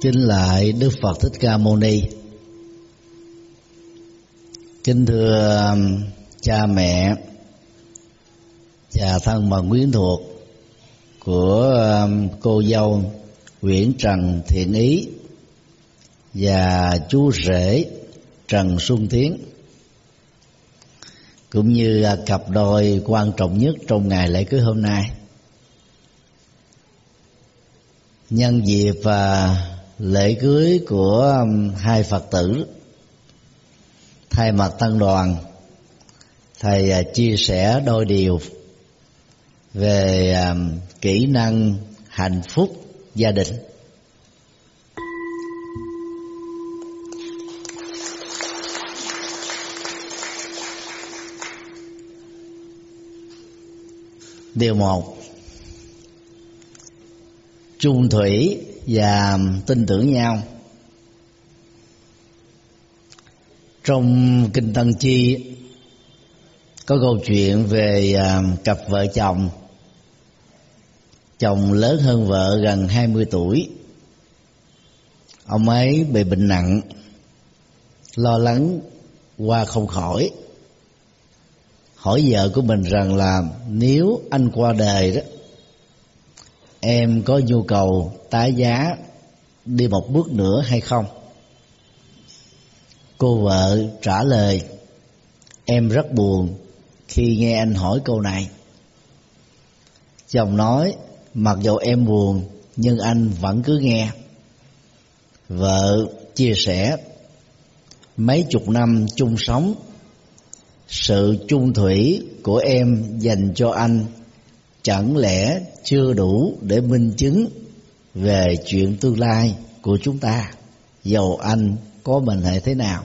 kính lại đức phật thích ca mâu ni. Kính thưa um, cha mẹ, và thân bằng quyến thuộc của um, cô dâu Nguyễn Trần Thiện Ý và chú rể Trần Xuân Tiến, cũng như cặp đôi quan trọng nhất trong ngày lễ cưới hôm nay. Nhân dịp và lễ cưới của um, hai phật tử. Thay mặt tăng đoàn, thầy à, chia sẻ đôi điều về um, kỹ năng hạnh phúc gia đình. Điều một chung thủy và tin tưởng nhau. Trong kinh tăng chi, có câu chuyện về à, cặp vợ chồng. Chồng lớn hơn vợ gần 20 tuổi. Ông ấy bị bệnh nặng, lo lắng qua không khỏi. Hỏi vợ của mình rằng là, nếu anh qua đời đó em có nhu cầu tái giá đi một bước nữa hay không? Cô vợ trả lời, em rất buồn khi nghe anh hỏi câu này. Chồng nói, mặc dù em buồn, nhưng anh vẫn cứ nghe. Vợ chia sẻ, mấy chục năm chung sống, sự chung thủy của em dành cho anh chẳng lẽ chưa đủ để minh chứng về chuyện tương lai của chúng ta? Dầu anh có mệnh hệ thế nào?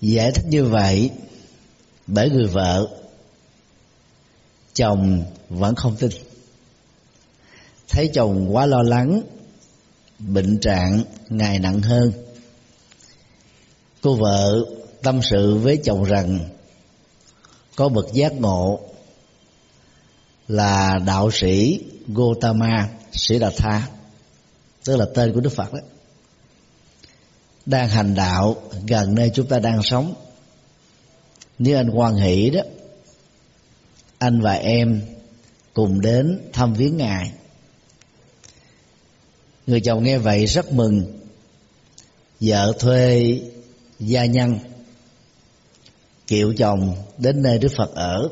Giải thích như vậy, bởi người vợ, chồng vẫn không tin. Thấy chồng quá lo lắng, bệnh trạng ngày nặng hơn. Cô vợ tâm sự với chồng rằng có bậc giác ngộ là đạo sĩ Gotama Sĩ Đạt Tha tức là tên của Đức Phật đó. Đang hành đạo gần nơi chúng ta đang sống. Nếu anh quan hỷ đó, anh và em cùng đến thăm viếng ngài. Người chồng nghe vậy rất mừng. Vợ thuê gia nhân kiệu chồng đến nơi đức phật ở.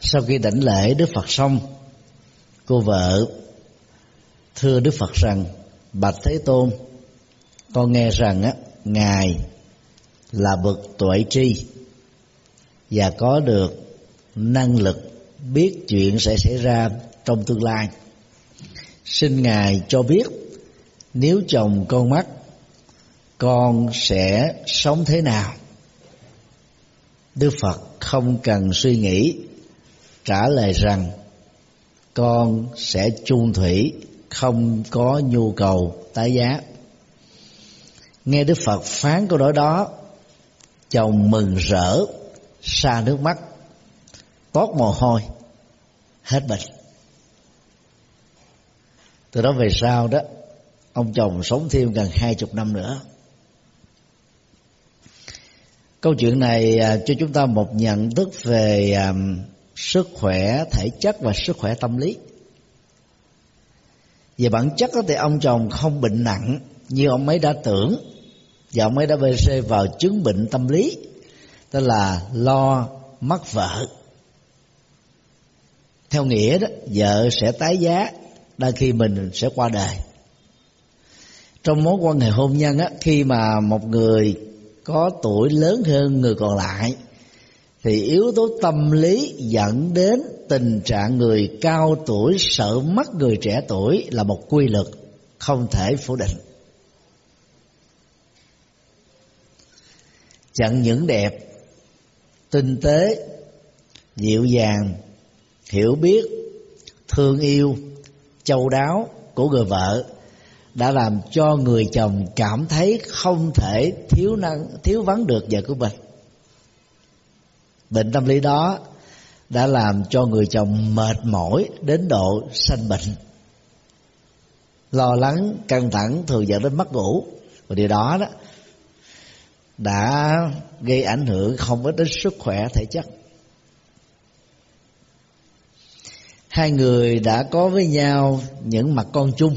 Sau khi đảnh lễ đức phật xong, cô vợ thưa đức phật rằng, bạch thế tôn, con nghe rằng á, ngài là bậc tuệ tri và có được năng lực biết chuyện sẽ xảy ra trong tương lai. Xin ngài cho biết, nếu chồng con mất con sẽ sống thế nào? Đức phật không cần suy nghĩ, trả lời rằng, con sẽ chung thủy, không có nhu cầu tái giá. Nghe đức phật phán câu nói đó, chồng mừng rỡ, xa nước mắt tốt mồ hôi, hết bệnh. Từ đó về sau đó, ông chồng sống thêm gần hai chục năm nữa câu chuyện này à, cho chúng ta một nhận thức về à, sức khỏe thể chất và sức khỏe tâm lý. Về bản chất thì ông chồng không bệnh nặng như ông ấy đã tưởng. Và ông ấy đã bê xê vào chứng bệnh tâm lý, tức là lo mất vợ. Theo nghĩa đó, vợ sẽ tái giá đôi khi mình sẽ qua đời. Trong mối quan hệ hôn nhân á, khi mà một người có tuổi lớn hơn người còn lại, thì yếu tố tâm lý dẫn đến tình trạng người cao tuổi sợ mất người trẻ tuổi là một quy luật không thể phủ định. Chẳng những đẹp, tinh tế, dịu dàng, hiểu biết, thương yêu, châu đáo của người vợ đã làm cho người chồng cảm thấy không thể thiếu năng, thiếu vắng được vợ của mình. Bệnh tâm lý đó đã làm cho người chồng mệt mỏi đến độ sanh bệnh. Lo lắng, căng thẳng, thường dẫn đến mất ngủ. Và điều đó đó đã gây ảnh hưởng không ít đến sức khỏe thể chất. Hai người đã có với nhau những mặt con chung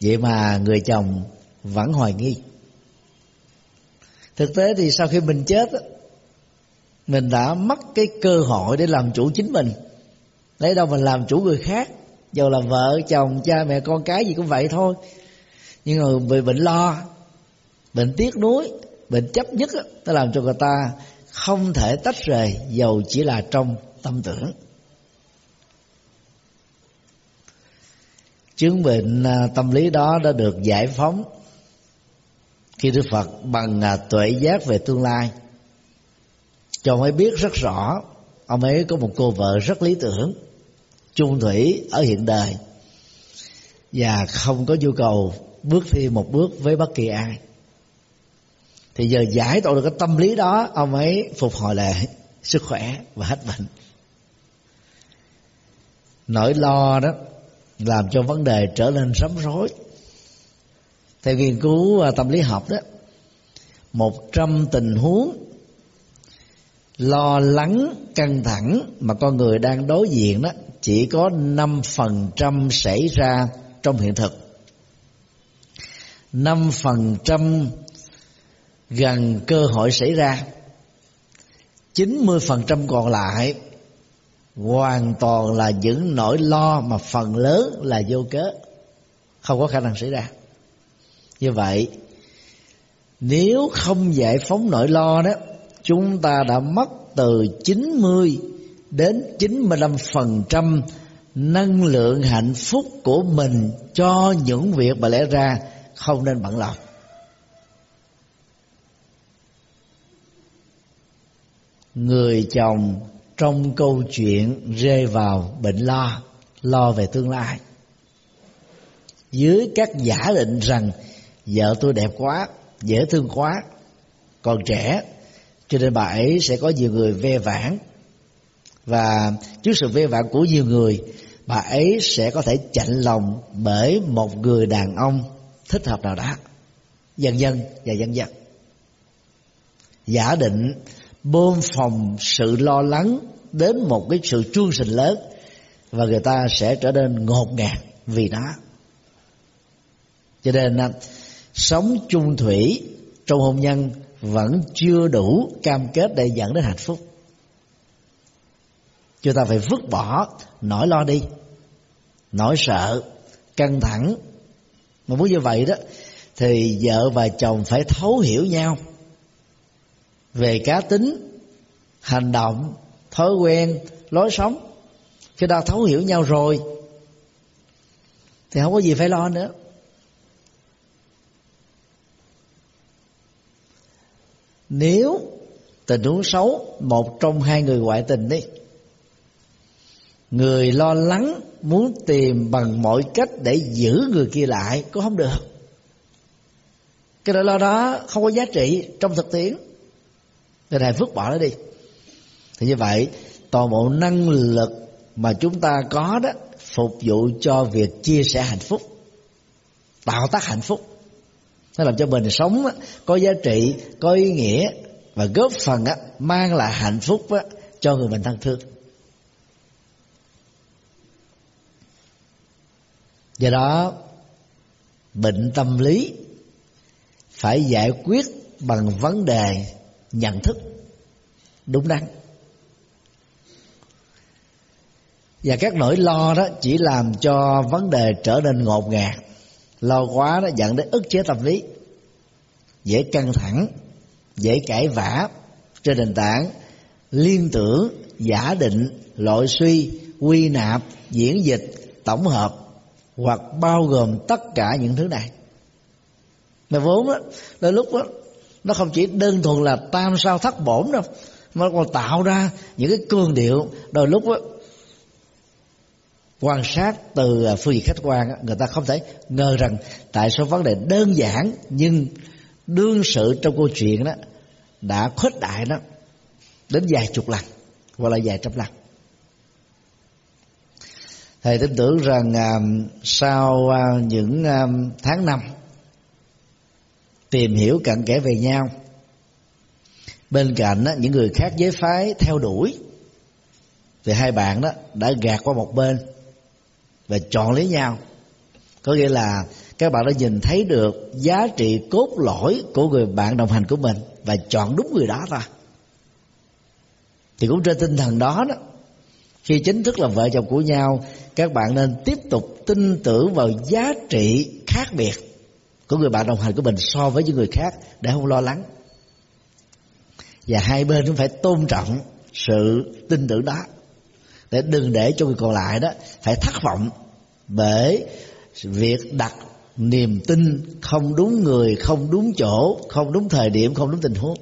vậy mà người chồng vẫn hoài nghi. Thực tế thì sau khi mình chết mình đã mất cái cơ hội để làm chủ chính mình. Lấy đâu mình làm chủ người khác, dù là vợ, chồng, cha mẹ, con cái gì cũng vậy thôi. Nhưng mà bị bệnh lo, bệnh tiếc nuối, bệnh chấp nhất nó làm cho người ta không thể tách rời, dầu chỉ là trong tâm tưởng. Chứng bệnh à, tâm lý đó đã được giải phóng. Khi Đức Phật bằng à, tuệ giác về tương lai. Cho ông ấy biết rất rõ, ông ấy có một cô vợ rất lý tưởng, chung thủy ở hiện đời và không có nhu cầu bước thêm một bước với bất kỳ ai. Thì giờ giải tỏa được cái tâm lý đó, ông ấy phục hồi lại sức khỏe và hết bệnh. Nỗi lo đó làm cho vấn đề trở nên rắm rối. Theo nghiên cứu à, tâm lý học đó, một trăm tình huống lo lắng, căng thẳng mà con người đang đối diện đó, chỉ có năm phần trăm xảy ra trong hiện thực. Năm phần trăm gần cơ hội xảy ra. Chín mươi phần trăm còn lại hoàn toàn là những nỗi lo mà phần lớn là vô cớ. Không có khả năng xảy ra. Như vậy, nếu không giải phóng nỗi lo đó, chúng ta đã mất từ 90 đến 95% năng lượng hạnh phúc của mình cho những việc mà lẽ ra không nên bận lòng. Người chồng trong câu chuyện rơi vào bệnh lo lo về tương lai. Dưới các giả định rằng vợ tôi đẹp quá, dễ thương quá, còn trẻ, cho nên bà ấy sẽ có nhiều người ve vãn. Và trước sự ve vãn của nhiều người, bà ấy sẽ có thể chạnh lòng bởi một người đàn ông thích hợp nào đó. Dần dần và dần dần. Giả định bơm phòng sự lo lắng đến một cái sự chuông sình lớn, và người ta sẽ trở nên ngột ngạt vì nó. Cho nên, sống chung thủy trong hôn nhân vẫn chưa đủ cam kết để dẫn đến hạnh phúc. Chúng ta phải vứt bỏ nỗi lo đi, nỗi sợ, căng thẳng. Mà muốn như vậy đó, thì vợ và chồng phải thấu hiểu nhau về cá tính, hành động, thói quen, lối sống. Khi đã thấu hiểu nhau rồi, thì không có gì phải lo nữa. Nếu tình huống xấu, một trong hai người ngoại tình đi, người lo lắng muốn tìm bằng mọi cách để giữ người kia lại, cũng không được. Cái nỗi lo đó không có giá trị trong thực tiễn nên hãy vứt bỏ nó đi. Thì như vậy, toàn bộ năng lực mà chúng ta có đó, phục vụ cho việc chia sẻ hạnh phúc, tạo tác hạnh phúc. Nó làm cho mình sống có giá trị, có ý nghĩa và góp phần mang lại hạnh phúc cho người mình thân thương. Do đó, bệnh tâm lý phải giải quyết bằng vấn đề nhận thức. Đúng đắn. Và các nỗi lo đó chỉ làm cho vấn đề trở nên ngột ngạt. Lo quá nó dẫn đến ức chế tâm lý. Dễ căng thẳng, dễ cãi vã. Trên nền tảng, liên tưởng, giả định, loại suy, quy nạp, diễn dịch, tổng hợp hoặc bao gồm tất cả những thứ này. Mà vốn á, đôi lúc á nó không chỉ đơn thuần là tam sao thất bổn đâu mà nó còn tạo ra những cái cương điệu. Đôi lúc đó, quan sát từ à, phương diện khách quan người ta không thể ngờ rằng tại số vấn đề đơn giản nhưng đương sự trong câu chuyện đó đã khuếch đại đó đến vài chục lần hoặc là vài trăm lần. Thầy tin tưởng rằng à, sau à, những à, tháng năm tìm hiểu cặn kẽ về nhau. Bên cạnh đó, những người khác giới phái theo đuổi. Thì hai bạn đó đã gạt qua một bên và chọn lấy nhau. Có nghĩa là các bạn đã nhìn thấy được giá trị cốt lõi của người bạn đồng hành của mình và chọn đúng người đó thôi thì cũng trên tinh thần đó đó khi chính thức là vợ chồng của nhau các bạn nên tiếp tục tin tưởng vào giá trị khác biệt của người bạn đồng hành của mình so với những người khác để không lo lắng. Và hai bên cũng phải tôn trọng sự tin tưởng đó. Để đừng để cho người còn lại đó phải thất vọng bởi việc đặt niềm tin không đúng người, không đúng chỗ, không đúng thời điểm, không đúng tình huống.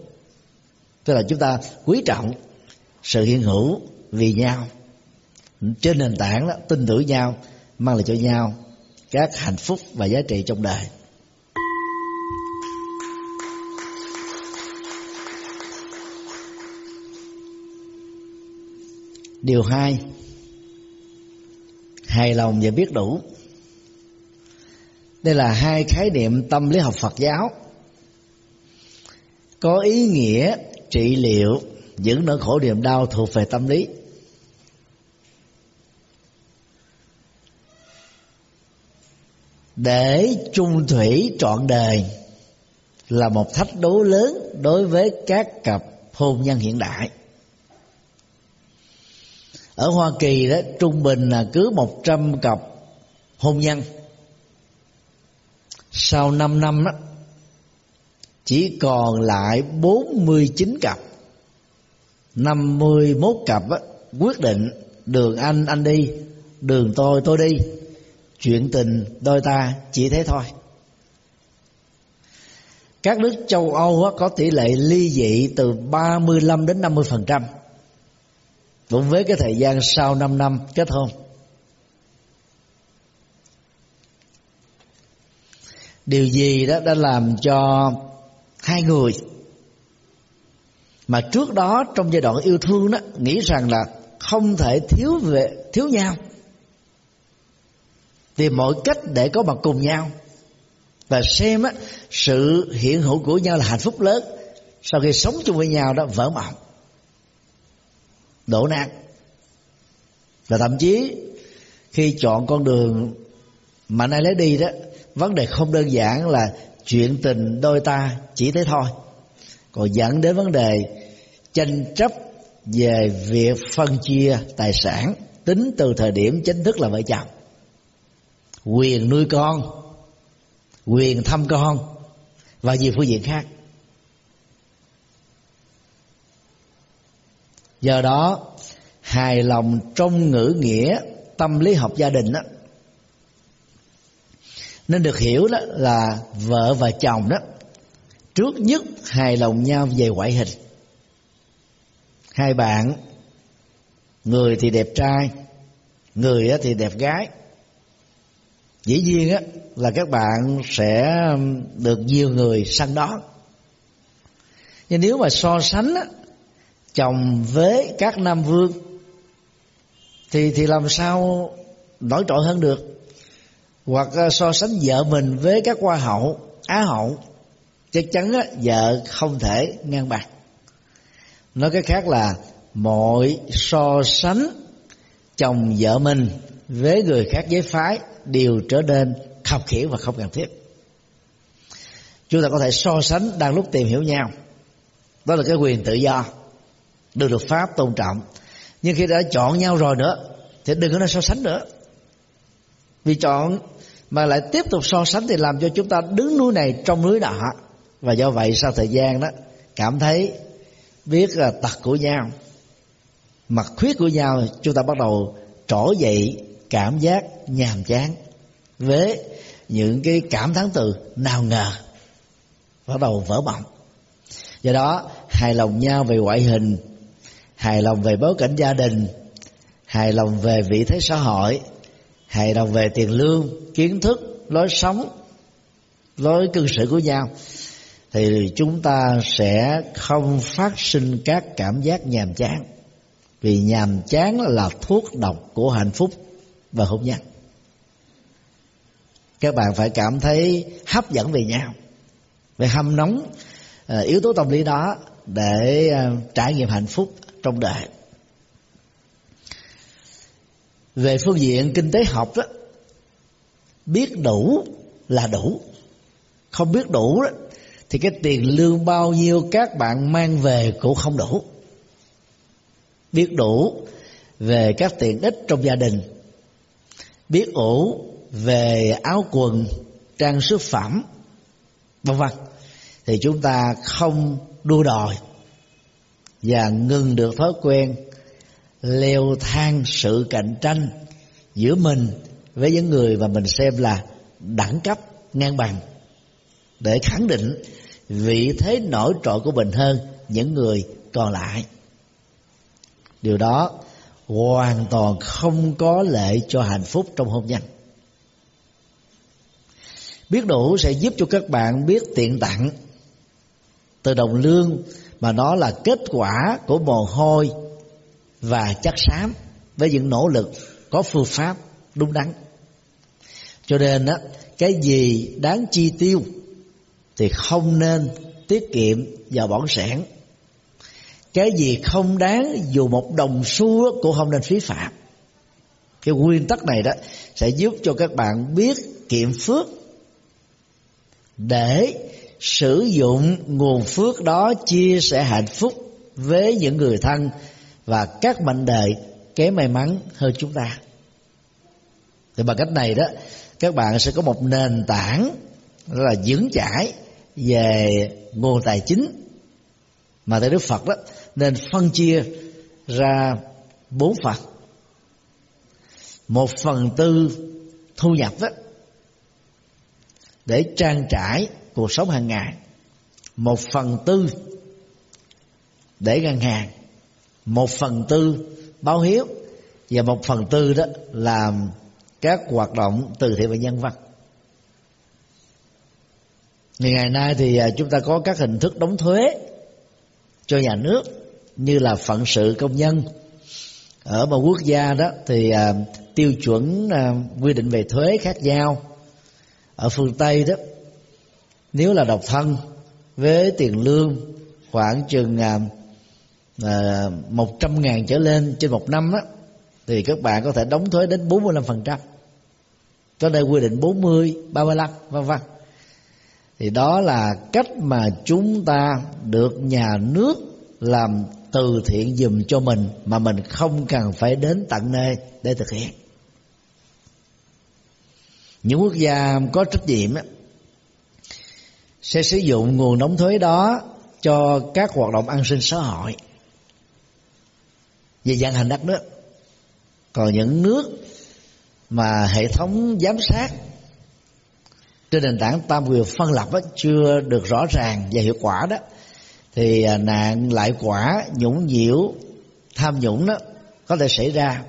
Tức là chúng ta quý trọng sự hiện hữu vì nhau. Trên nền tảng đó, tin tưởng nhau, mang lại cho nhau các hạnh phúc và giá trị trong đời. Điều hai. Hài lòng và biết đủ. Đây là hai khái niệm tâm lý học phật giáo. Có ý nghĩa, trị liệu những nỗi khổ niềm đau thuộc về tâm lý. Để chung thủy trọn đời là một thách đố lớn đối với các cặp hôn nhân hiện đại ở Hoa Kỳ đó trung bình là cứ 100 cặp hôn nhân. Sau 5 năm đó chỉ còn lại 49 cặp. 51 cặp đó, quyết định đường anh anh đi đường tôi tôi đi. Chuyện tình đôi ta chỉ thế thôi. Các nước châu Âu á, có tỷ lệ ly dị từ 35 đến 50 phần trăm cũng với cái thời gian sau 5 năm kết hôn. Điều gì đó đã làm cho hai người mà trước đó trong giai đoạn yêu thương đó nghĩ rằng là không thể thiếu về thiếu nhau tìm mọi cách để có mặt cùng nhau và xem á, sự hiện hữu của nhau là hạnh phúc lớn. Sau khi sống chung với nhau đó vỡ mộng đổ nát. Và thậm chí, khi chọn con đường mà nay lấy đi đó, vấn đề không đơn giản là chuyện tình đôi ta chỉ thế thôi. Còn dẫn đến vấn đề tranh chấp về việc phân chia tài sản tính từ thời điểm chính thức là vợ chồng. Quyền nuôi con, quyền thăm con và nhiều phương diện khác. Do đó hài lòng trong ngữ nghĩa tâm lý học gia đình đó nên được hiểu đó là vợ và chồng đó trước nhất hài lòng nhau về ngoại hình. Hai bạn người thì đẹp trai người thì đẹp gái. Dĩ nhiên á là các bạn sẽ được nhiều người săn đón. Nhưng nếu mà so sánh á, chồng với các nam vương thì thì làm sao nổi trội hơn được? Hoặc ờ, so sánh vợ mình với các hoa hậu á hậu chắc chắn á, vợ không thể ngang bằng. Nói cái khác là mọi so sánh chồng vợ mình với người khác giới phái đều trở nên khập khiễng và không cần thiết. Chúng ta có thể so sánh đang lúc tìm hiểu nhau. Đó là cái quyền tự do được luật pháp tôn trọng. Nhưng khi đã chọn nhau rồi nữa, thì đừng có nên so sánh nữa. Vì chọn mà lại tiếp tục so sánh thì làm cho chúng ta đứng núi này trong núi nọ và do vậy sau thời gian đó, cảm thấy biết là tật của nhau, mặt khuyết của nhau, chúng ta bắt đầu trỗi dậy cảm giác nhàm chán với những cái cảm thán từ nào ngờ, bắt đầu vỡ mộng. Do đó, hài lòng nhau về ngoại hình hài lòng về bối cảnh gia đình. Hài lòng về vị thế xã hội. Hài lòng về tiền lương, kiến thức, lối sống, lối cư xử của nhau. Thì chúng ta sẽ không phát sinh các cảm giác nhàm chán. Vì nhàm chán là thuốc độc của hạnh phúc và hôn nhân. Các bạn phải cảm thấy hấp dẫn về nhau. Về hâm nóng ờ, yếu tố tâm lý đó để ờ, trải nghiệm hạnh phúc trong đời. Về phương diện kinh tế học đó, biết đủ là đủ. Không biết đủ đó, thì cái tiền lương bao nhiêu các bạn mang về cũng không đủ. Biết đủ về các tiện ích trong gia đình. Biết ủ về áo quần, trang sức phẩm, vân vân. Thì chúng ta không đua đòi và ngừng được thói quen leo thang sự cạnh tranh giữa mình với những người mà mình xem là đẳng cấp, ngang bằng. Để khẳng định vị thế nổi trội của mình hơn những người còn lại. Điều đó hoàn toàn không có lệ cho hạnh phúc trong hôn nhân. Biết đủ sẽ giúp cho các bạn biết tiện tặng. Từ đồng lương mà nó là kết quả của mồ hôi và chất xám với những nỗ lực có phương pháp đúng đắn. Cho nên á, cái gì đáng chi tiêu thì không nên tiết kiệm và bỏng sẻn. Cái gì không đáng dù một đồng xu cũng không nên phí phạm. Cái nguyên tắc này đó sẽ giúp cho các bạn biết kiệm phước để sử dụng nguồn phước đó chia sẻ hạnh phúc với những người thân và các mệnh đề kém may mắn hơn chúng ta. Thì bằng cách này đó, các bạn sẽ có một nền tảng rất là vững chãi về nguồn tài chính mà tại đức phật đó, nên phân chia ra bốn phần. Một phần tư thu nhập đó, để trang trải cuộc sống hàng ngày. Một phần tư để ngân hàng, một phần tư báo hiếu, và một phần tư đó làm các hoạt động từ thiện và nhân văn. Ngày ngày nay thì à, chúng ta có các hình thức đóng thuế cho nhà nước, như là phận sự công nhân. Ở một quốc gia đó thì à, tiêu chuẩn à, quy định về thuế khác nhau. Ở phương tây đó nếu là độc thân với tiền lương khoảng chừng à, à, một trăm ngàn trở lên trên một năm á thì các bạn có thể đóng thuế đến 45% có nơi quy định 40, 35 vân vân. Thì đó là cách mà chúng ta được nhà nước làm từ thiện dùm cho mình mà mình không cần phải đến tận nơi để thực hiện. Những quốc gia có trách nhiệm sẽ sử dụng nguồn đóng thuế đó cho các hoạt động an sinh xã hội. Về vận hành đất nước còn những nước mà hệ thống giám sát trên nền tảng tam quyền phân lập đó, chưa được rõ ràng và hiệu quả đó thì à, nạn lại quả nhũng nhiễu tham nhũng đó có thể xảy ra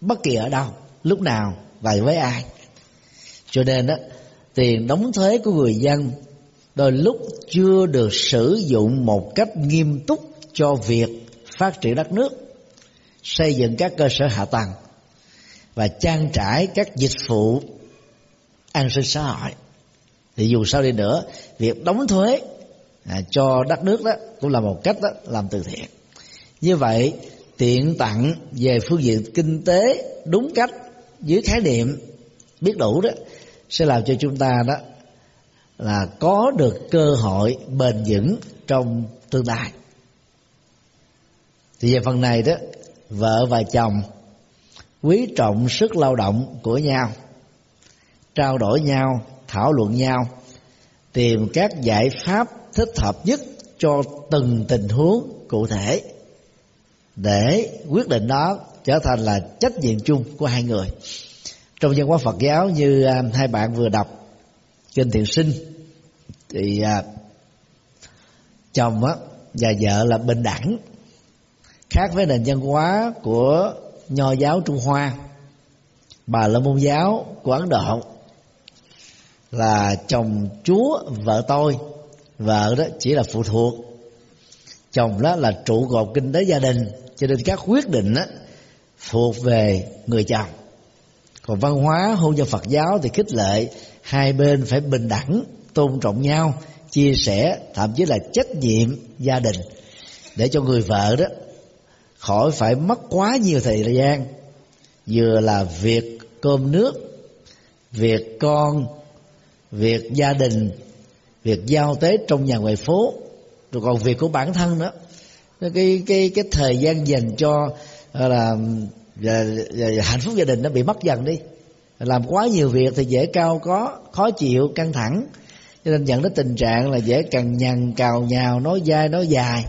bất kỳ ở đâu lúc nào và với ai. Cho nên đó tiền đóng thuế của người dân. Đôi lúc chưa được sử dụng một cách nghiêm túc cho việc phát triển đất nước xây dựng các cơ sở hạ tầng và trang trải các dịch vụ an sinh xã hội. Thì dù sao đi nữa việc đóng thuế à, cho đất nước đó cũng là một cách đó làm từ thiện. Như vậy tiện tặng về phương diện kinh tế đúng cách dưới khái niệm biết đủ đó sẽ làm cho chúng ta đó là có được cơ hội bền vững trong tương lai. Thì về phần này đó, vợ và chồng quý trọng sức lao động của nhau, trao đổi nhau, thảo luận nhau, tìm các giải pháp thích hợp nhất cho từng tình huống cụ thể để quyết định đó trở thành là trách nhiệm chung của hai người trong văn hóa phật giáo như à, hai bạn vừa đọc, kinh thiền sinh, thì à, chồng á, và vợ là bình đẳng, khác với nền văn hóa của nho giáo trung hoa. Bà la môn giáo của ấn độ, là chồng chúa vợ tôi, vợ đó chỉ là phụ thuộc. Chồng đó là trụ cột kinh tế gia đình, cho nên các quyết định đó thuộc về người chồng còn văn hóa, hôn nhân phật giáo thì khích lệ, hai bên phải bình đẳng, tôn trọng nhau, chia sẻ, thậm chí là trách nhiệm gia đình. Để cho người vợ đó khỏi phải mất quá nhiều thời gian, vừa là việc cơm nước, việc con, việc gia đình, việc giao tế trong nhà ngoài phố, rồi còn việc của bản thân nữa. Cái cái cái thời gian dành cho là và, và, và hạnh phúc gia đình nó bị mất dần đi. Làm quá nhiều việc thì dễ cao có khó chịu căng thẳng. Cho nên dẫn đến tình trạng là dễ cằn nhằn cào nhào nói dai nói dài.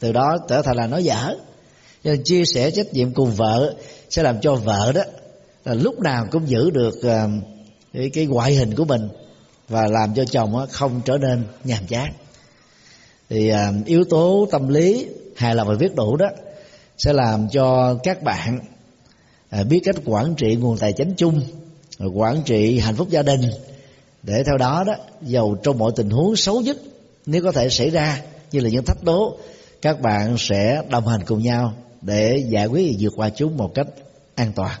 Từ đó trở thành là nói dở. Cho nên chia sẻ trách nhiệm cùng vợ sẽ làm cho vợ đó là lúc nào cũng giữ được ờ, cái, cái ngoại hình của mình và làm cho chồng không trở nên nhàm chán. Thì ờ, yếu tố tâm lý hài lòng và biết đủ đó sẽ làm cho các bạn À, biết cách quản trị nguồn tài chính chung quản trị hạnh phúc gia đình. Để theo đó đó dầu trong mọi tình huống xấu nhất, nếu có thể xảy ra như là những thách đố, các bạn sẽ đồng hành cùng nhau để giải quyết và vượt qua chúng một cách an toàn.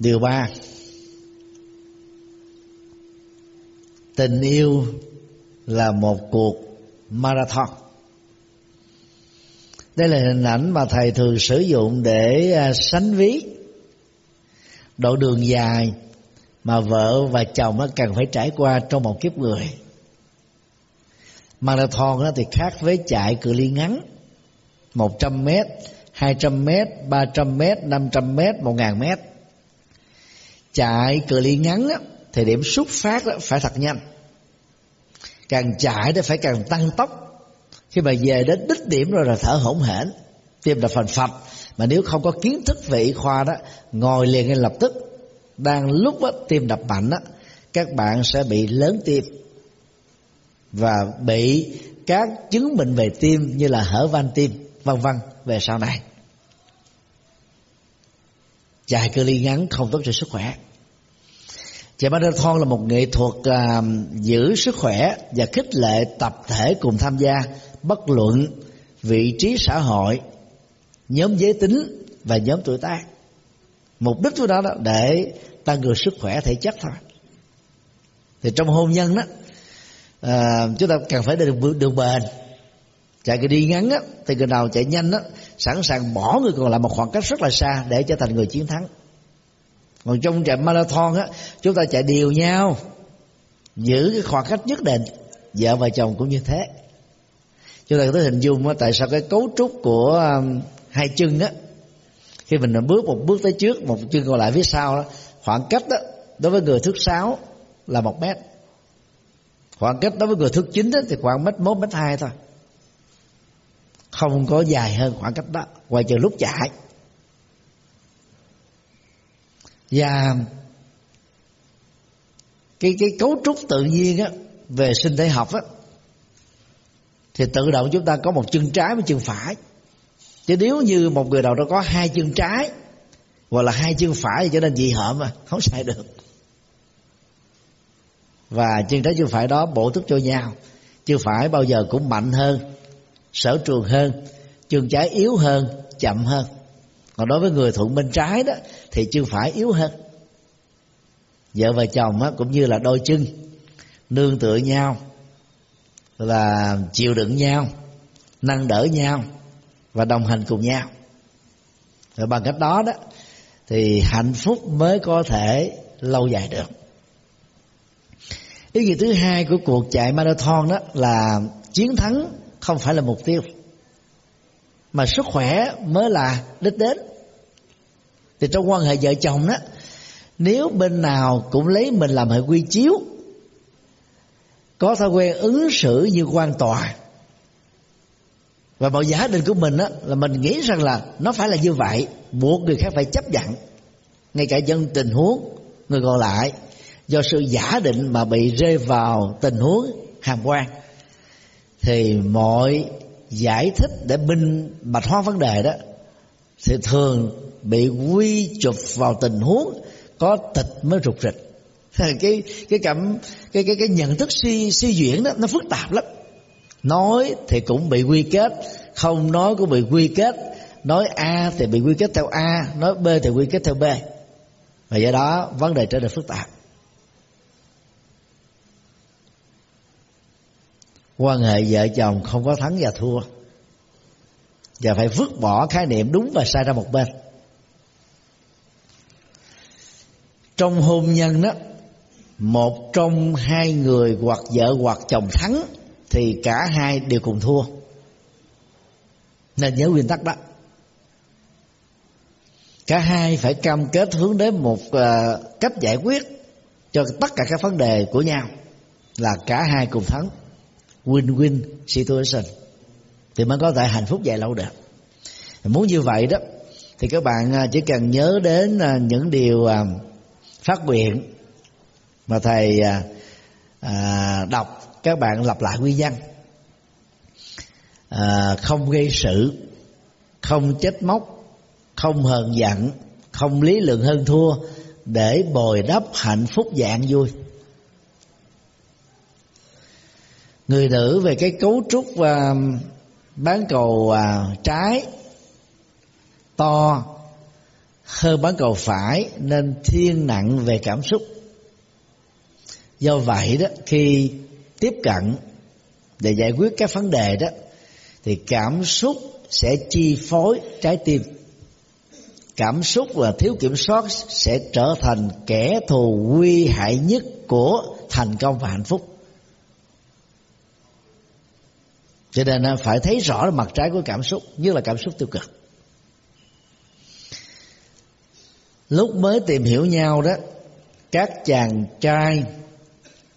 Điều ba. Tình yêu là một cuộc marathon. Đây là hình ảnh mà thầy thường sử dụng để à, sánh ví. Độ đường dài mà vợ và chồng nó cần phải trải qua trong một kiếp người. Marathon thì khác với chạy cự ly ngắn 100 mét 200 mét 300 mét 500 mét 1000 mét chạy cự ly ngắn á thì điểm xuất phát đó phải thật nhanh. Càng chạy thì phải càng tăng tốc. Khi mà về đến đích điểm rồi là thở hổn hển tim đập phành phạch. Mà nếu không có kiến thức về y khoa đó ngồi liền ngay lập tức. Đang lúc đó, tim đập mạnh đó, các bạn sẽ bị lớn tim. Và bị các chứng bệnh về tim như là hở van tim vân vân. Về sau này chạy cự ly ngắn không tốt cho sức khỏe. Chạy marathon là một nghệ thuật à, giữ sức khỏe và khích lệ tập thể cùng tham gia bất luận vị trí xã hội nhóm giới tính và nhóm tuổi tác. Mục đích của đó là để tăng cường sức khỏe thể chất thôi. Thì trong hôn nhân đó à, chúng ta cần phải được được bền. Chạy cái đi ngắn á thì người nào chạy nhanh á sẵn sàng bỏ người còn lại một khoảng cách rất là xa để trở thành người chiến thắng. Còn trong chạy marathon á chúng ta chạy đều nhau giữ cái khoảng cách nhất định vợ và chồng cũng như thế. Chúng ta có thể hình dung á, tại sao cái cấu trúc của um, hai chân á khi mình bước một bước tới trước một chân còn lại phía sau đó, khoảng cách đó đối với người thước sáu là một mét. Khoảng cách đối với người thước chín thì khoảng mét một mét hai thôi không có dài hơn khoảng cách đó, ngoài trừ lúc chạy. Và cái cái cấu trúc tự nhiên á, về sinh thể học á, thì tự động chúng ta có một chân trái với chân phải. Chứ nếu như một người nào đó có hai chân trái, hoặc là hai chân phải thì cho nên dị hợm mà, không xài được. Và chân trái chân phải đó bổ túc cho nhau. Chân phải bao giờ cũng mạnh hơn sở trường hơn trường trái yếu hơn chậm hơn. Còn đối với người thuận bên trái đó thì chưa phải yếu hơn. Vợ và chồng á, cũng như là đôi chân nương tựa nhau là chịu đựng nhau nâng đỡ nhau và đồng hành cùng nhau. Và bằng cách đó đó thì hạnh phúc mới có thể lâu dài được. Ý nghĩa thứ hai của cuộc chạy marathon đó là chiến thắng không phải là mục tiêu. Mà sức khỏe mới là đích đến. Thì trong quan hệ vợ chồng đó nếu bên nào cũng lấy mình làm hệ quy chiếu có thói quen ứng xử như quan tòa và mọi giả định của mình đó, là mình nghĩ rằng là nó phải là như vậy buộc người khác phải chấp nhận. Ngay cả dân tình huống người còn lại do sự giả định mà bị rơi vào tình huống hàm quan thì mọi giải thích để minh bạch hóa vấn đề đó thì thường bị quy chụp vào tình huống có tịch mới rụt rịch. Cái cái cảm, cái cái cái nhận thức suy suy diễn đó, nó phức tạp lắm. Nói thì cũng bị quy kết, không nói cũng bị quy kết. Nói a thì bị quy kết theo a, nói b thì quy kết theo b. Và do đó, vấn đề trở nên phức tạp. Quan hệ vợ chồng không có thắng và thua. Và phải vứt bỏ khái niệm đúng và sai ra một bên. Trong hôn nhân đó, một trong hai người hoặc vợ hoặc chồng thắng thì cả hai đều cùng thua. Nên nhớ nguyên tắc đó. Cả hai phải cam kết hướng đến một ờ, cách giải quyết cho tất cả các vấn đề của nhau là cả hai cùng thắng win-win situation. Thì mới có thể hạnh phúc dài lâu được. Muốn như vậy đó, thì các bạn à, chỉ cần nhớ đến à, những điều à, phát nguyện mà thầy đọc, các bạn lặp lại nguyên văn. Không gây sự, không chết móc, không hờn giận, không lý lượng hơn thua để bồi đắp hạnh phúc dạng vui. Người nữ về cái cấu trúc à, bán cầu à, trái, to, hơn bán cầu phải, nên thiên nặng về cảm xúc. Do vậy đó, khi tiếp cận để giải quyết các vấn đề đó, thì cảm xúc sẽ chi phối trái tim. Cảm xúc và thiếu kiểm soát sẽ trở thành kẻ thù nguy hại nhất của thành công và hạnh phúc. Cho nên à, phải thấy rõ mặt trái của cảm xúc như là cảm xúc tiêu cực. Lúc mới tìm hiểu nhau đó, các chàng trai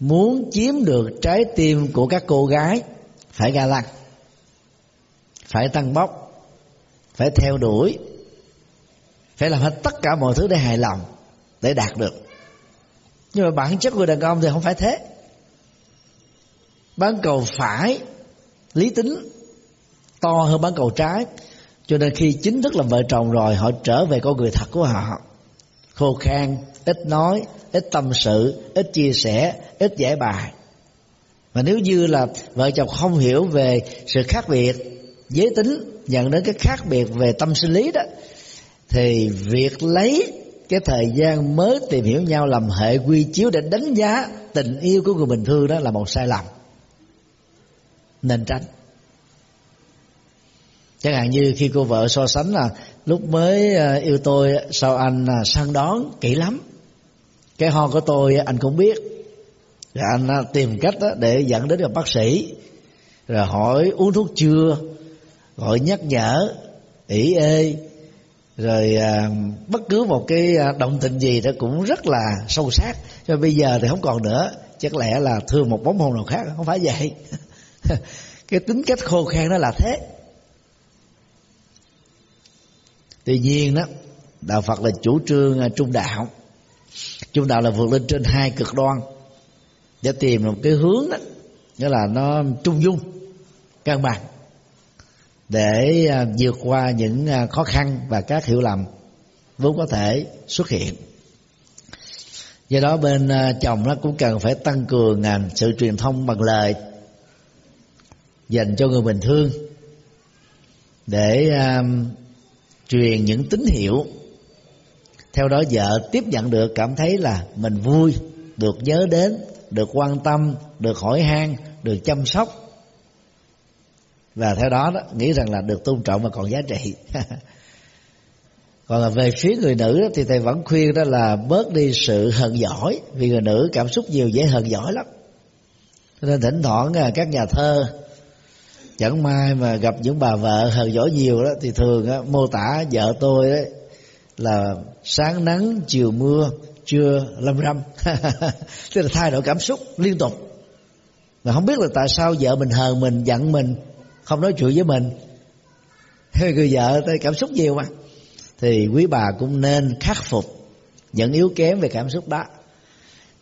muốn chiếm được trái tim của các cô gái phải ga lăng, phải tăng bốc, phải theo đuổi, phải làm hết tất cả mọi thứ để hài lòng, để đạt được. Nhưng mà bản chất của đàn ông thì không phải thế. Bán cầu phải lý tính to hơn bán cầu trái, cho nên khi chính thức làm vợ chồng rồi, họ trở về con người thật của họ. Khô khan, ít nói, ít tâm sự, ít chia sẻ, ít giải bài. Mà nếu như là vợ chồng không hiểu về sự khác biệt, giới tính nhận đến cái khác biệt về tâm sinh lý đó, thì việc lấy cái thời gian mới tìm hiểu nhau làm hệ quy chiếu để đánh giá tình yêu của người bình thường đó là một sai lầm nên tránh. Chẳng hạn như khi cô vợ so sánh là lúc mới ờ, yêu tôi sao anh ờ, săn đón kỹ lắm. Cái ho của tôi anh cũng biết. Rồi anh ờ, tìm cách để dẫn đến gặp bác sĩ. Rồi hỏi uống thuốc chưa? Gọi nhắc nhở ỷ ê. Rồi à, bất cứ một cái động tình gì đó cũng rất là sâu sắc cho bây giờ thì không còn nữa. Chắc lẽ là thương một bóng hồn nào khác không phải vậy. cái tính cách khô khan đó là thế. Tuy nhiên đó, đạo phật là chủ trương à, trung đạo. Trung đạo là vượt lên trên hai cực đoan. Để tìm một cái hướng đó, nghĩa là nó trung dung, cân bằng. Để à, vượt qua những à, khó khăn và các hiểu lầm vốn có thể xuất hiện. Do đó bên chồng nó cũng cần phải tăng cường sự truyền thông bằng lời dành cho người bình thường để um, truyền những tín hiệu. Theo đó vợ tiếp nhận được cảm thấy là mình vui được nhớ đến được quan tâm được hỏi han được chăm sóc. Và theo đó, đó nghĩ rằng là được tôn trọng và còn giá trị. Còn là về phía người nữ đó, thì thầy vẫn khuyên đó là bớt đi sự hận giỏi vì người nữ cảm xúc nhiều dễ hận giỏi lắm. Nên thỉnh thoảng à, các nhà thơ chẳng may mà gặp những bà vợ hờn giỏi nhiều đó thì thường á, mô tả vợ tôi đấy là sáng nắng chiều mưa trưa lâm râm. Tức là thay đổi cảm xúc liên tục. Mà không biết là tại sao vợ mình hờn mình giận mình không nói chuyện với mình. Người vợ tới cảm xúc nhiều mà. Thì quý bà cũng nên khắc phục những yếu kém về cảm xúc đó.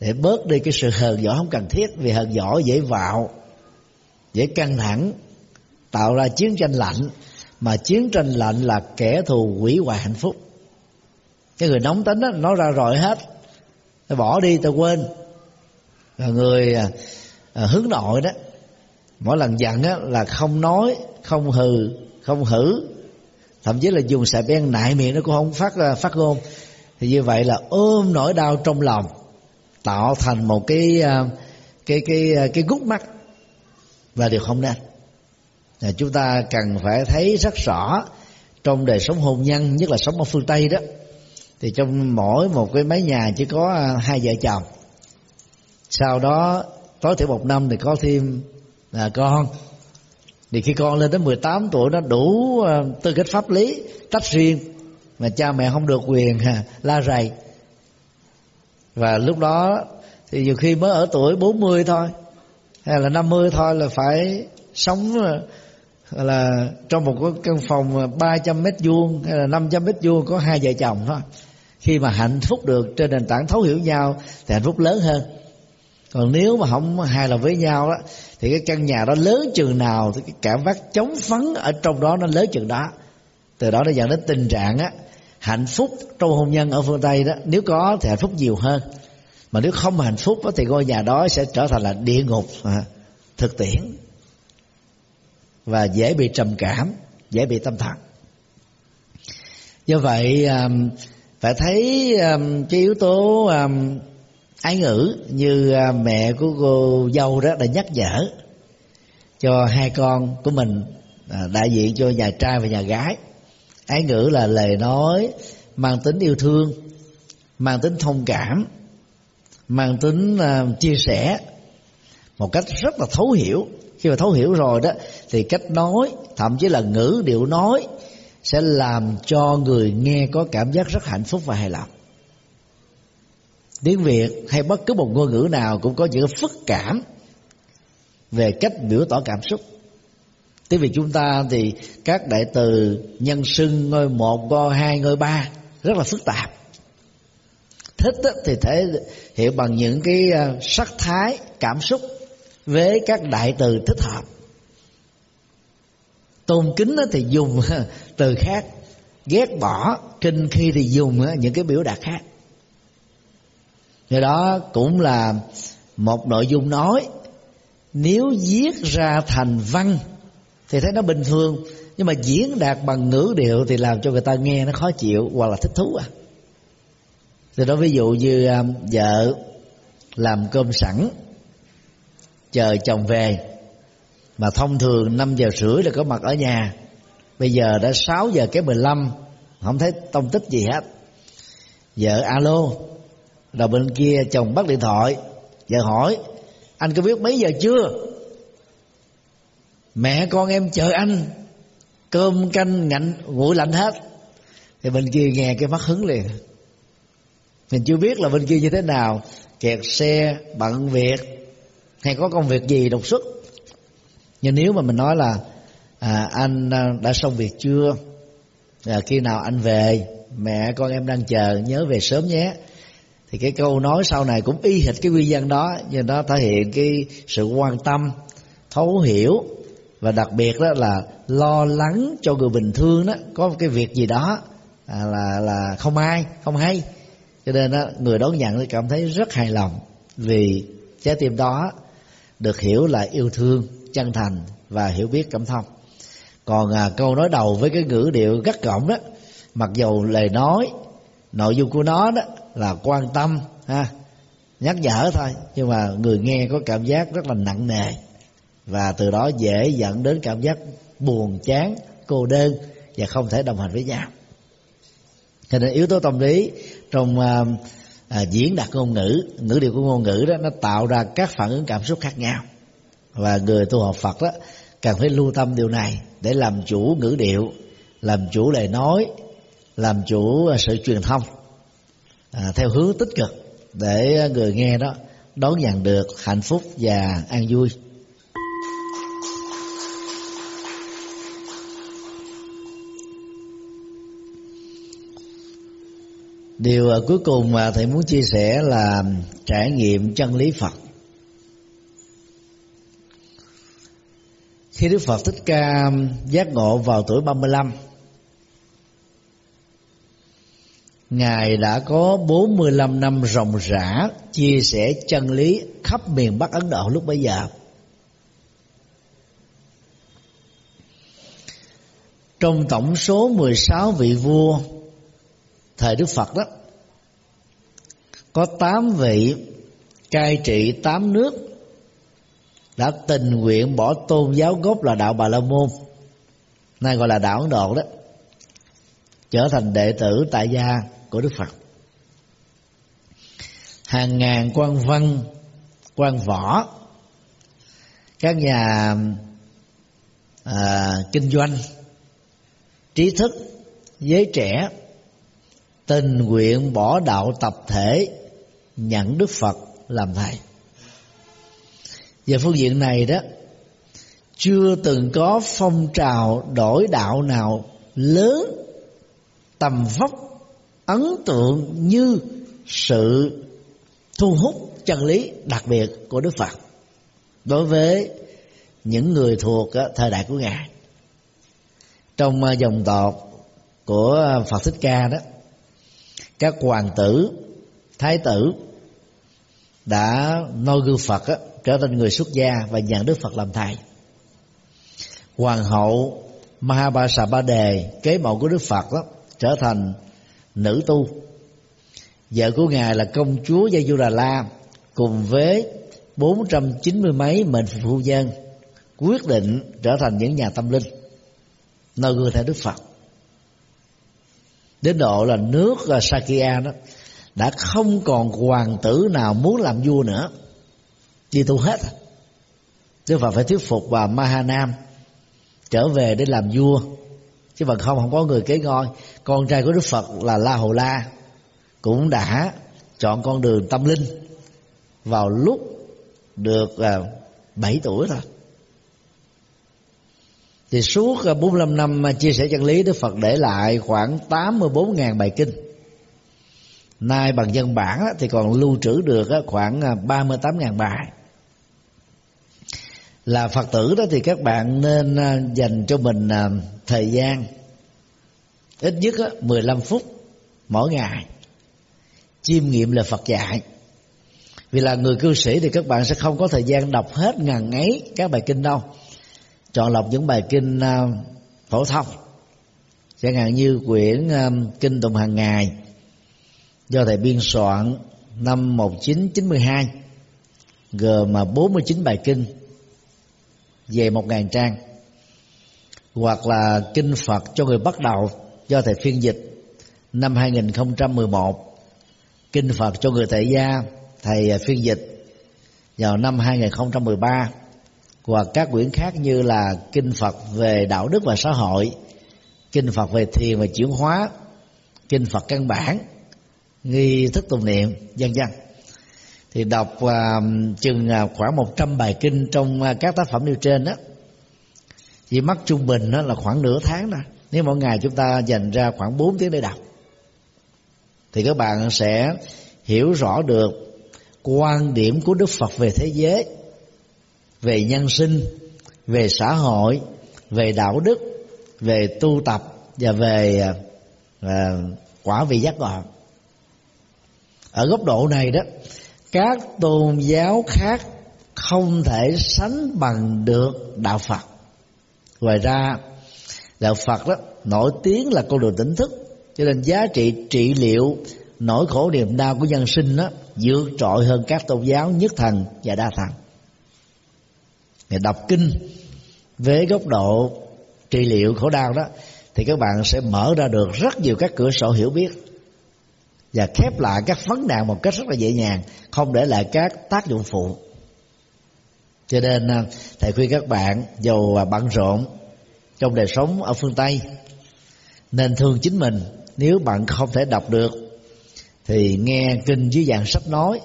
Để bớt đi cái sự hờn giỏi không cần thiết vì hờn giỏi dễ vạo dễ căng thẳng tạo ra chiến tranh lạnh mà chiến tranh lạnh là kẻ thù hủy hoại hạnh phúc. Cái người nóng tính đó nói ra rồi hết. Bỏ đi tao quên. Rồi người à, à, hướng nội đó mỗi lần giận á là không nói không hừ không hử. Thậm chí là dùng xà beng nại miệng nó cũng không phát ra phát ngôn. Thì như vậy là ôm nỗi đau trong lòng tạo thành một cái à, cái cái cái gút mắt. Và điều không nên là chúng ta cần phải thấy rất rõ trong đời sống hôn nhân, nhất là sống ở phương tây đó, thì trong mỗi một cái mái nhà chỉ có à, hai vợ chồng. Sau đó, tối thiểu một năm thì có thêm là con. Thì khi con lên đến 18 tuổi, nó đủ à, tư cách pháp lý, tách riêng, mà cha mẹ không được quyền à, la rầy. Và lúc đó, thì nhiều khi mới ở tuổi 40 thôi, hay là 50 thôi là phải sống là trong một cái căn phòng 300 mét vuông hay là 500 mét vuông có hai vợ chồng thôi. Khi mà hạnh phúc được trên nền tảng thấu hiểu nhau thì hạnh phúc lớn hơn. Còn nếu mà không hài lòng với nhau đó thì cái căn nhà đó lớn chừng nào thì cái cảm giác chống phấn ở trong đó nó lớn chừng đó. Từ đó nó dẫn đến tình trạng á hạnh phúc trong hôn nhân ở phương tây đó nếu có thì hạnh phúc nhiều hơn. Mà nếu không hạnh phúc đó, thì ngôi nhà đó sẽ trở thành là địa ngục à, thực tiễn và dễ bị trầm cảm, dễ bị tâm thần. Do vậy um, phải thấy um, cái yếu tố um, ái ngữ như uh, mẹ của cô dâu đó đã nhắc nhở cho hai con của mình à, đại diện cho nhà trai và nhà gái. Ái ngữ là lời nói mang tính yêu thương, mang tính thông cảm, mang tính uh, chia sẻ một cách rất là thấu hiểu. Khi mà thấu hiểu rồi đó thì cách nói, thậm chí là ngữ điệu nói, sẽ làm cho người nghe có cảm giác rất hạnh phúc và hài lòng. Tiếng việt hay bất cứ một ngôn ngữ nào cũng có những phức cảm về cách biểu tỏ cảm xúc. Tiếng việt chúng ta thì các đại từ nhân xưng ngôi một, ngôi hai, ngôi ba rất là phức tạp. Thích thì thể hiện bằng những cái à, sắc thái, cảm xúc với các đại từ thích hợp tôn kính thì dùng từ khác. Ghét bỏ kinh khi thì dùng những cái biểu đạt khác. Do đó cũng là một nội dung nói, nếu viết ra thành văn thì thấy nó bình thường, nhưng mà diễn đạt bằng ngữ điệu thì làm cho người ta nghe nó khó chịu hoặc là thích thú à. Thì đó, ví dụ như à, vợ làm cơm sẵn, chờ chồng về mà thông thường 5 giờ rưỡi là có mặt ở nhà. Bây giờ đã 6 giờ cái 15 không thấy tông tích gì hết. Vợ alo đầu bên kia chồng bắt điện thoại. Vợ hỏi, anh có biết mấy giờ chưa? Mẹ con em chờ anh. Cơm canh ngạnh, nguội lạnh hết. Thì bên kia nghe cái mắt hứng liền. Mình chưa biết là bên kia như thế nào. Kẹt xe, bận việc. Hay có công việc gì đột xuất? Nhưng nếu mà mình nói là à, anh à, đã xong việc chưa? À, khi nào anh về? Mẹ con em đang chờ nhớ về sớm nhé. Thì cái câu nói sau này cũng y hệt cái nguyên dân đó nhưng nó thể hiện cái sự quan tâm thấu hiểu. Và đặc biệt đó là lo lắng cho người bình thường đó có một cái việc gì đó à, là là không ai không hay. Cho nên đó người đón nhận thì cảm thấy rất hài lòng vì trái tim đó được hiểu là yêu thương chân thành và hiểu biết cảm thông. Còn à, câu nói đầu với cái ngữ điệu gắt gỏng đó mặc dầu lời nói nội dung của nó đó là quan tâm ha nhắc nhở thôi nhưng mà người nghe có cảm giác rất là nặng nề và từ đó dễ dẫn đến cảm giác buồn chán cô đơn và không thể đồng hành với nhau. Cho nên yếu tố tâm lý trong à, à, diễn đạt ngôn ngữ ngữ điệu của ngôn ngữ đó nó tạo ra các phản ứng cảm xúc khác nhau và người tu học Phật đó cần phải lưu tâm điều này để làm chủ ngữ điệu làm chủ lời nói làm chủ à, sự truyền thông à, theo hướng tích cực để người nghe đó đón nhận được hạnh phúc và an vui. Điều à, cuối cùng mà thầy muốn chia sẻ là trải nghiệm chân lý phật. Khi đức phật thích ca giác ngộ vào tuổi 35 Ngài đã có 45 năm ròng rã chia sẻ chân lý khắp miền Bắc Ấn Độ lúc bấy giờ. Trong tổng số 16 vị vua thời Đức Phật đó, có 8 vị cai trị 8 nước đã tình nguyện bỏ tôn giáo gốc là đạo Bà La Môn. Nay gọi là đạo Ấn Độ đó. Trở thành đệ tử tại gia của Đức Phật. Hàng ngàn quan văn quan võ các nhà à, kinh doanh trí thức giới trẻ tình nguyện bỏ đạo tập thể nhận đức phật làm thầy về phương diện này đó chưa từng có phong trào đổi đạo nào lớn tầm vóc ấn tượng như sự thu hút chân lý đặc biệt của đức phật. Đối với những người thuộc thời đại của ngài. Trong à, dòng tộc của phật thích ca đó các hoàng tử thái tử đã noi gương phật á, trở thành người xuất gia và nhận đức phật làm thầy. Hoàng hậu Mahabasa Ba Đề kế mẫu của Đức Phật đó trở thành nữ tu. Vợ của ngài là công chúa Gia Du Đà La cùng với bốn trăm chín mươi mấy mệnh phụ dân, quyết định trở thành những nhà tâm linh, nơi gương theo Đức Phật. Đến độ là nước Sakya đó đã không còn hoàng tử nào muốn làm vua nữa đi tu hết. Đức Phật phải thuyết phục bà Mahanam trở về để làm vua. Chứ bằng không không có người kế ngôi. Con trai của đức phật là la hầu la. Cũng đã chọn con đường tâm linh vào lúc được à, 7 tuổi thôi thì suốt à, 45 năm à, chia sẻ chân lý, Đức Phật để lại khoảng 84.000 bài kinh. Nay bằng dân bản thì còn lưu trữ được khoảng 38.000 bài là phật tử đó thì các bạn nên à, dành cho mình à, thời gian. Ít nhất 15 phút mỗi ngày. Chiêm nghiệm lời Phật dạy. Vì là người cư sĩ thì các bạn sẽ không có thời gian đọc hết ngàn ấy các bài kinh đâu. Chọn lọc những bài kinh à, phổ thông. Chẳng hạn như quyển kinh tụng hàng ngày, do thầy biên soạn năm 1992 gồm mà 49 bài kinh về một ngàn trang, hoặc là kinh Phật cho người bắt đầu do thầy phiên dịch năm 2011 kinh Phật cho người tại gia thầy phiên dịch vào năm 2013 hoặc các quyển khác như là kinh Phật về đạo đức và xã hội, kinh Phật về thiền và chuyển hóa, kinh Phật căn bản, nghi thức tụng niệm, vân vân thì đọc uh, chừng uh, khoảng 100 bài kinh trong uh, các tác phẩm nêu trên đó chỉ mất trung bình đó là khoảng nửa tháng đó nếu mỗi ngày chúng ta dành ra khoảng 4 tiếng để đọc thì các bạn sẽ hiểu rõ được quan điểm của Đức Phật về thế giới về nhân sinh về xã hội về đạo đức về tu tập và về uh, quả vị giác ngộ. Ở góc độ này đó các tôn giáo khác không thể sánh bằng được đạo phật. Ngoài ra, đạo phật đó nổi tiếng là con đường tỉnh thức, cho nên giá trị trị liệu nỗi khổ niềm đau của nhân sinh đó vượt trội hơn các tôn giáo nhất thần và đa thần. Người đọc kinh với góc độ trị liệu khổ đau đó, thì các bạn sẽ mở ra được rất nhiều các cửa sổ hiểu biết và khép lại các vấn nạn một cách rất là dễ dàng, không để lại các tác dụng phụ. Cho nên à, thầy khuyên các bạn dù à, bận rộn trong đời sống ở phương tây nên thương chính mình. Nếu bạn không thể đọc được thì nghe kinh dưới dạng sách nói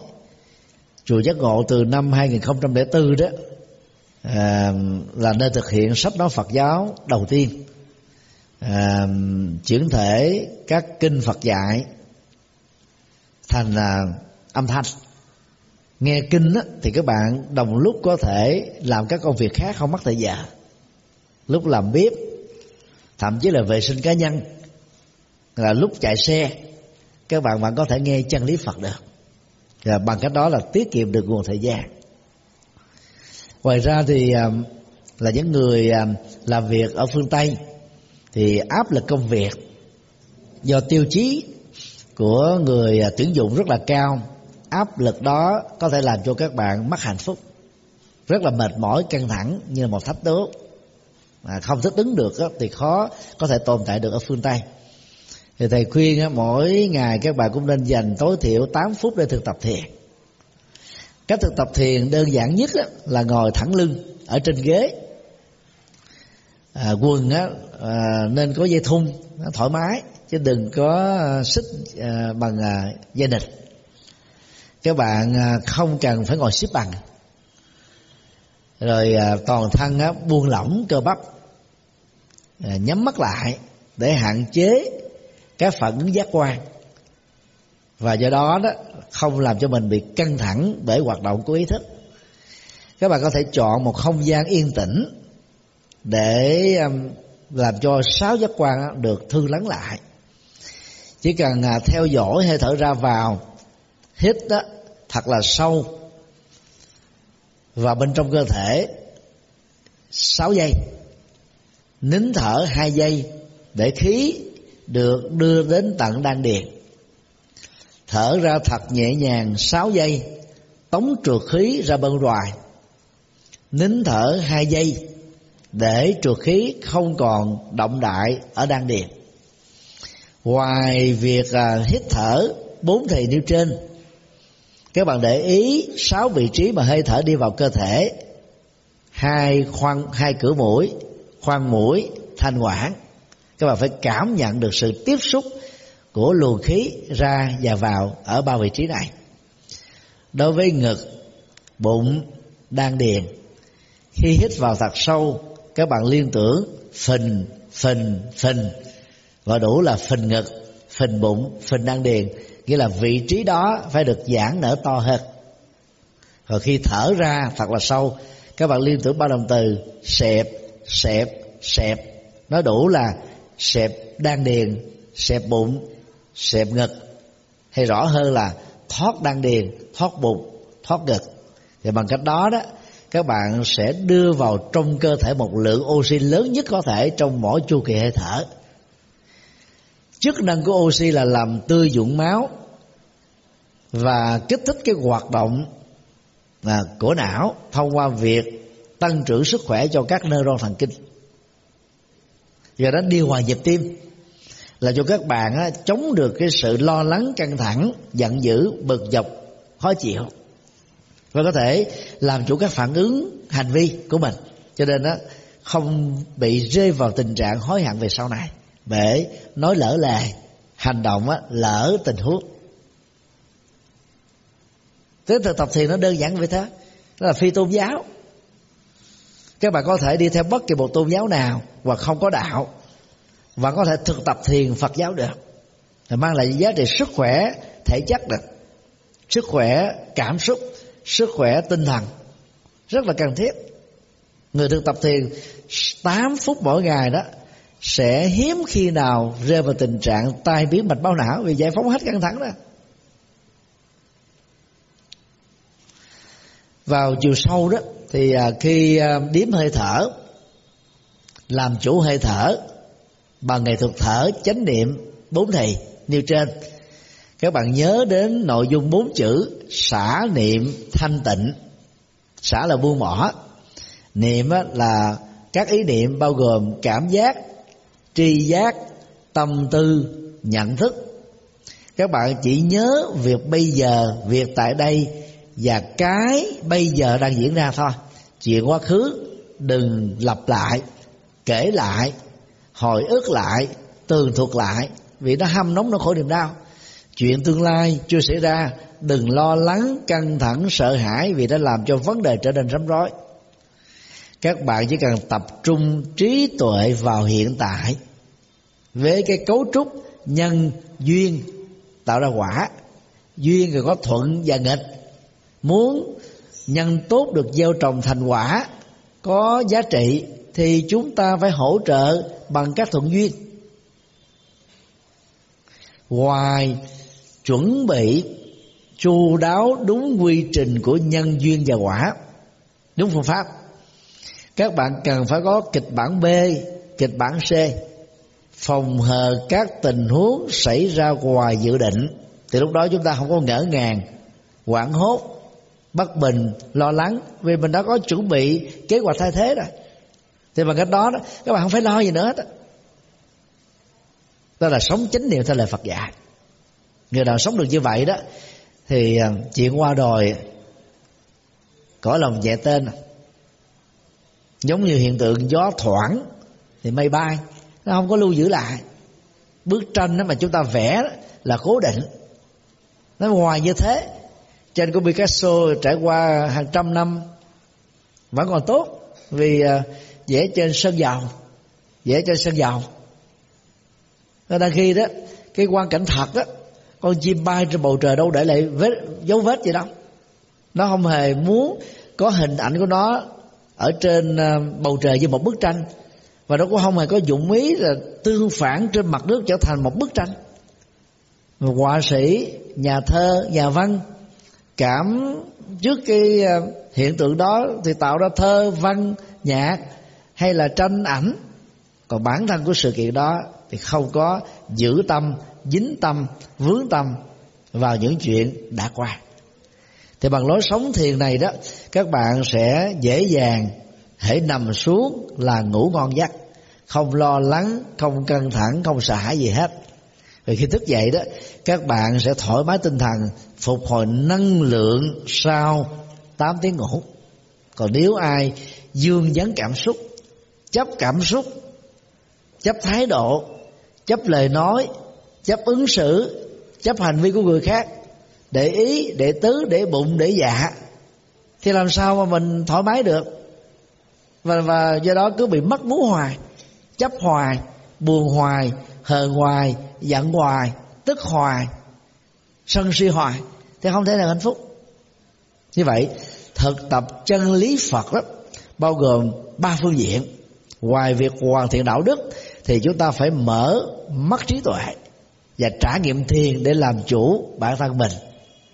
chùa giác ngộ từ năm 2004 đó à, là nơi thực hiện sách nói Phật giáo đầu tiên. À, chuyển thể các kinh Phật dạy thành là âm thanh. Nghe kinh á, thì các bạn đồng lúc có thể làm các công việc khác không mất thời gian lúc làm bếp thậm chí là vệ sinh cá nhân. Là lúc chạy xe các bạn vẫn có thể nghe chân lý Phật được. Và bằng cách đó là tiết kiệm được nguồn thời gian. Ngoài ra thì à, là những người à, làm việc ở phương tây thì áp lực công việc do tiêu chí của người à, tuyển dụng rất là cao. Áp lực đó có thể làm cho các bạn mất hạnh phúc. Rất là mệt mỏi căng thẳng như là một thách đố. Mà không thích ứng được thì khó có thể tồn tại được ở phương tây. Thì thầy khuyên mỗi ngày các bạn cũng nên dành tối thiểu 8 phút để thực tập thiền. Cách thực tập thiền đơn giản nhất là ngồi thẳng lưng ở trên ghế. À, quần á, à, nên có dây thun nó thoải mái chứ đừng có ờ, xích ờ, bằng ờ, gia dây các bạn không cần phải ngồi xếp bằng. Rồi toàn thân buông lỏng cơ bắp. Nhắm mắt lại để hạn chế các phản ứng giác quan. Và do đó đó, không làm cho mình bị căng thẳng bởi hoạt động của ý thức. Các bạn có thể chọn một không gian yên tĩnh để làm cho sáu giác quan được thư lắng lại chỉ cần à, theo dõi hơi thở ra vào, hít đó thật là sâu. Và bên trong cơ thể 6 giây. Nín thở hai giây để khí được đưa đến tận đan điền. Thở ra thật nhẹ nhàng 6 giây, tống trượt khí ra bên ngoài. Nín thở hai giây để trượt khí không còn động đại ở đan điền ngoài việc à, hít thở bốn thầy nêu trên các bạn để ý sáu vị trí mà hơi thở đi vào cơ thể. Hai khoan hai cửa mũi khoan mũi thanh quản. Các bạn phải cảm nhận được sự tiếp xúc của luồng khí ra và vào ở ba vị trí này. Đối với ngực bụng đan điền khi hít vào thật sâu các bạn liên tưởng phình phình phình và đủ là phình ngực, phình bụng, phình đan điền. Nghĩa là vị trí đó phải được giãn nở to hơn rồi khi thở ra thật là sâu các bạn liên tưởng ba động từ xẹp xẹp xẹp. Nó đủ là xẹp đan điền, xẹp bụng, xẹp ngực. Hay rõ hơn là thoát đan điền, thoát bụng, thoát ngực. Thì bằng cách đó đó, các bạn sẽ đưa vào trong cơ thể một lượng oxy lớn nhất có thể trong mỗi chu kỳ hơi thở chức năng của oxy là làm tươi dưỡng máu và kích thích cái hoạt động à, của não thông qua việc tăng trưởng sức khỏe cho các neuron thần kinh. Do đó điều hòa nhịp tim là cho các bạn á, chống được cái sự lo lắng căng thẳng giận dữ bực dọc khó chịu. Và có thể làm chủ các phản ứng hành vi của mình. Cho nên đó không bị rơi vào tình trạng hối hận về sau này để nói lỡ lời hành động á, lỡ tình huống. Thế thực tập thiền nó đơn giản vậy thế đó là phi tôn giáo. Các bạn có thể đi theo bất kỳ một tôn giáo nào và không có đạo và có thể thực tập thiền phật giáo được. Thì mang lại giá trị sức khỏe thể chất được. Sức khỏe cảm xúc sức khỏe tinh thần. Rất là cần thiết. Người thực tập thiền 8 phút mỗi ngày đó sẽ hiếm khi nào rơi vào tình trạng tai biến mạch máu não vì giải phóng hết căng thẳng đó. Vào chiều sâu đó thì à, khi à, điếm hơi thở, làm chủ hơi thở bằng nghệ thuật thở chánh niệm bốn thầy nêu trên, các bạn nhớ đến nội dung bốn chữ xả niệm thanh tịnh. Xả là buông bỏ. Niệm là các ý niệm bao gồm cảm giác tri giác, tâm tư, nhận thức. Các bạn chỉ nhớ việc bây giờ, việc tại đây và cái bây giờ đang diễn ra thôi. Chuyện quá khứ, đừng lặp lại, kể lại, hồi ức lại, tường thuật lại, vì nó hâm nóng, nó khổ niềm đau. Chuyện tương lai chưa xảy ra, đừng lo lắng, căng thẳng, sợ hãi vì đã làm cho vấn đề trở nên rắm rối. Các bạn chỉ cần tập trung trí tuệ vào hiện tại với cái cấu trúc nhân, duyên, tạo ra quả. Duyên rồi có thuận và nghịch. Muốn nhân tốt được gieo trồng thành quả, có giá trị thì chúng ta phải hỗ trợ bằng các thuận duyên. Ngoài chuẩn bị chu đáo đúng quy trình của nhân duyên và quả, đúng phương pháp, các bạn cần phải có kịch bản B, kịch bản C phòng hờ các tình huống xảy ra ngoài dự định. Thì lúc đó chúng ta không có ngỡ ngàng hoảng hốt bất bình lo lắng vì mình đã có chuẩn bị kế hoạch thay thế rồi. Thì bằng cách đó, đó các bạn không phải lo gì nữa đó đó là sống chính niệm theo lời Phật dạy. Người nào sống được như vậy đó thì à, chuyện qua rồi cõi lòng nhẹ tên. Giống như hiện tượng gió thoảng thì mây bay nó không có lưu giữ lại. Bức tranh đó mà chúng ta vẽ là cố định. Nó ngoài như thế. Trên của Picasso trải qua hàng trăm năm vẫn còn tốt vì à, vẽ trên sơn dầu, vẽ trên sơn dầu. Người ta khi đó, cái quan cảnh thật đó con chim bay trên bầu trời đâu để lại vết, dấu vết gì đâu. Nó không hề muốn có hình ảnh của nó ở trên à, bầu trời như một bức tranh và nó cũng không hề có dụng ý là tương phản trên mặt nước trở thành một bức tranh. Mà họa sĩ, nhà thơ, nhà văn cảm trước cái à, hiện tượng đó thì tạo ra thơ, văn, nhạc hay là tranh ảnh. Còn bản thân của sự kiện đó thì không có giữ tâm, dính tâm, vướng tâm vào những chuyện đã qua. Thì bằng lối sống thiền này đó, các bạn sẽ dễ dàng hãy nằm xuống là ngủ ngon giấc. Không lo lắng, không căng thẳng, không sợ hãi gì hết. Vì khi thức dậy đó, các bạn sẽ thoải mái tinh thần, phục hồi năng lượng sau 8 tiếng ngủ. Còn nếu ai dương dấn cảm xúc, chấp cảm xúc, chấp thái độ, chấp lời nói, chấp ứng xử, chấp hành vi của người khác, để ý, để tứ, để bụng, để dạ thì làm sao mà mình thoải mái được? Và và do đó cứ bị mất mú hoài, chấp hoài, buồn hoài, hờn hoài, giận hoài, tức hoài, sân si hoài, thì không thể nào hạnh phúc. Như vậy, thực tập chân lý phật đó, bao gồm ba phương diện. Ngoài việc hoàn thiện đạo đức, thì chúng ta phải mở mắt trí tuệ và trải nghiệm thiền để làm chủ bản thân mình.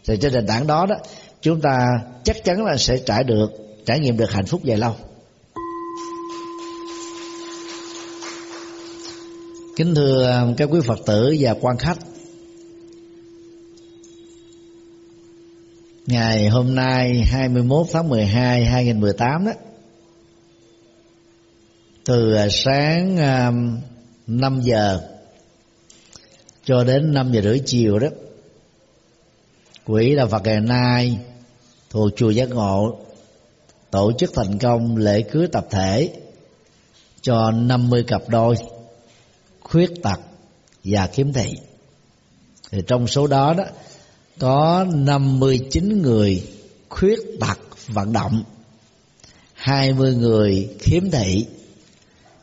Thì trên nền tảng đó đó, chúng ta chắc chắn là sẽ trải được, trải nghiệm được hạnh phúc dài lâu. Kính thưa um, các quý phật tử và quan khách. Ngày hôm nay 21 tháng 12 2018 đó. Từ uh, sáng um, 5 giờ cho đến 5 giờ rưỡi chiều đó, quỹ đạo Phật ngày nay thuộc chùa Giác Ngộ tổ chức thành công lễ cưới tập thể cho 50 cặp đôi khuyết tật và khiếm thị. Thì trong số đó đó, có 59 người khuyết tật vận động 20 người khiếm thị,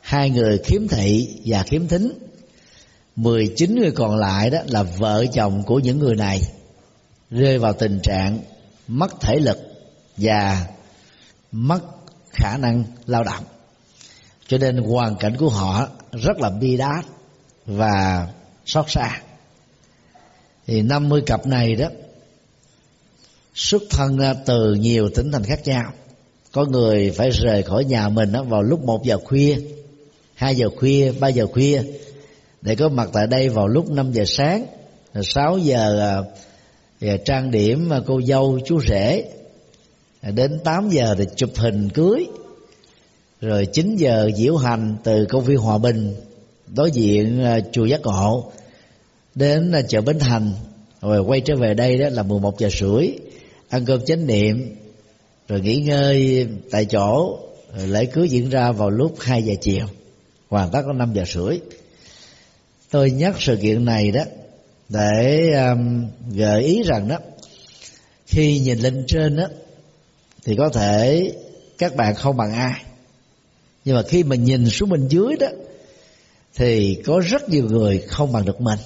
hai người khiếm thị và khiếm thính 19 người còn lại đó là vợ chồng của những người này, rơi vào tình trạng mất thể lực và mất khả năng lao động. Cho nên hoàn cảnh của họ rất là bi đát và xót xa. Thì 50 cặp này đó, xuất thân à, từ nhiều tỉnh thành khác nhau. Có người phải rời khỏi nhà mình đó vào lúc một giờ khuya, hai giờ khuya, ba giờ khuya, để có mặt tại đây vào lúc 5 giờ sáng. Sáu giờ à, giờ trang điểm cô dâu, chú rể. Đến 8 giờ thì chụp hình cưới. Rồi 9 giờ diễu hành từ công viên hòa bình đối diện ờ, chùa giác ngộ đến ờ, chợ bến thành rồi quay trở về đây đó là 11 giờ rưỡi ăn cơm chánh niệm rồi nghỉ ngơi tại chỗ rồi lễ cưới diễn ra vào lúc 2 giờ chiều hoàn tất có 5 giờ rưỡi. Tôi nhắc sự kiện này đó để um, gợi ý rằng đó khi nhìn lên trên đó thì có thể các bạn không bằng ai nhưng mà khi mà nhìn xuống bên dưới đó thì có rất nhiều người không bằng được mình.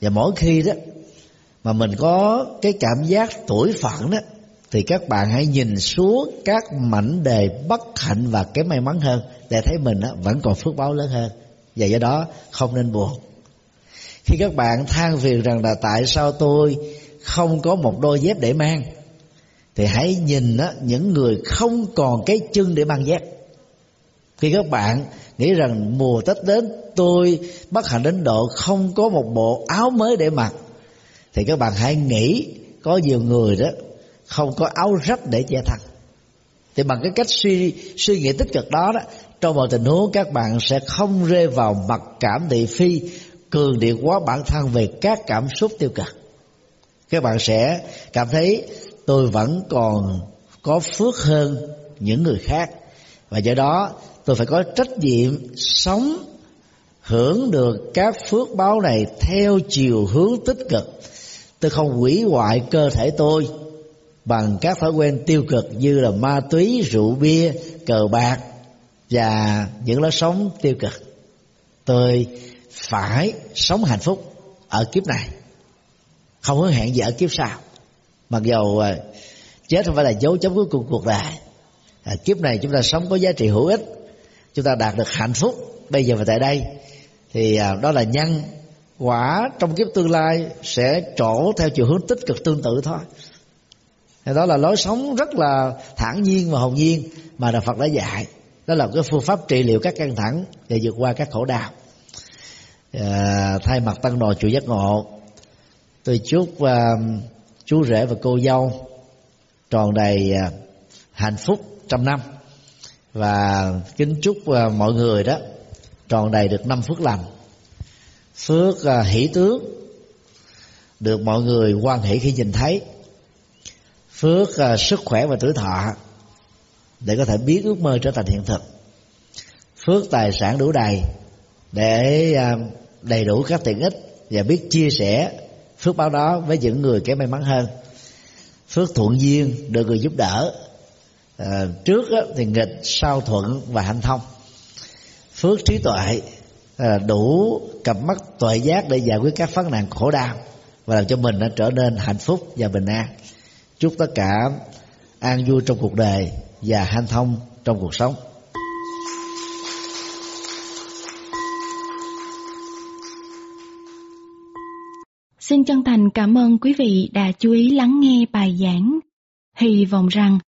Và mỗi khi đó mà mình có cái cảm giác tuổi phận đó, thì các bạn hãy nhìn xuống các mảnh đề bất hạnh và kém may mắn hơn để thấy mình vẫn còn phước báo lớn hơn. Và do đó không nên buồn. Khi các bạn than phiền rằng là tại sao tôi không có một đôi dép để mang, thì hãy nhìn những người không còn cái chân để mang dép khi các bạn nghĩ rằng mùa tết đến, tôi bất hạnh đến độ không có một bộ áo mới để mặc, thì các bạn hãy nghĩ có nhiều người đó không có áo rách để che thân. Thì bằng cái cách suy suy nghĩ tích cực đó đó, trong một tình huống các bạn sẽ không rơi vào mặc cảm thị phi, cường điệu quá bản thân về các cảm xúc tiêu cực. Các bạn sẽ cảm thấy tôi vẫn còn có phước hơn những người khác, và do đó tôi phải có trách nhiệm sống hưởng được các phước báo này theo chiều hướng tích cực. Tôi không hủy hoại cơ thể tôi bằng các thói quen tiêu cực như là ma túy rượu bia cờ bạc và những lối sống tiêu cực. Tôi phải sống hạnh phúc ở kiếp này không hứa hẹn gì ở kiếp sau. Mặc dầu à, chết không phải là dấu chấm cuối cùng cuộc đời. À, kiếp này chúng ta sống có giá trị hữu ích chúng ta đạt được hạnh phúc. Bây giờ và tại đây thì à, đó là nhân quả trong kiếp tương lai sẽ trổ theo chiều hướng tích cực tương tự thôi. Thì đó là lối sống rất là thản nhiên và hồn nhiên mà đạo Phật đã dạy. Đó là cái phương pháp trị liệu các căng thẳng để vượt qua các khổ đau. À, thay mặt tăng đồ chủ giác ngộ tôi chúc uh, chú rể và cô dâu tròn đầy uh, hạnh phúc trăm năm và kính chúc à, mọi người đó tròn đầy được năm phước lành. Phước à, hỷ tướng được mọi người quan hệ khi nhìn thấy. Phước à, sức khỏe và tuổi thọ để có thể biến ước mơ trở thành hiện thực. Phước tài sản đủ đầy để đầy đủ các tiện ích và biết chia sẻ phước báo đó với những người kém may mắn hơn. Phước thuận duyên được người giúp đỡ à, trước á, thì nghịch sau thuận và hạnh thông. Phước trí tuệ à, đủ cặp mắt tuệ giác để giải quyết các vấn nạn khổ đau và làm cho mình nó trở nên hạnh phúc và bình an. Chúc tất cả an vui trong cuộc đời và hanh thông trong cuộc sống. Xin chân thành cảm ơn quý vị đã chú ý lắng nghe bài giảng. Hy vọng rằng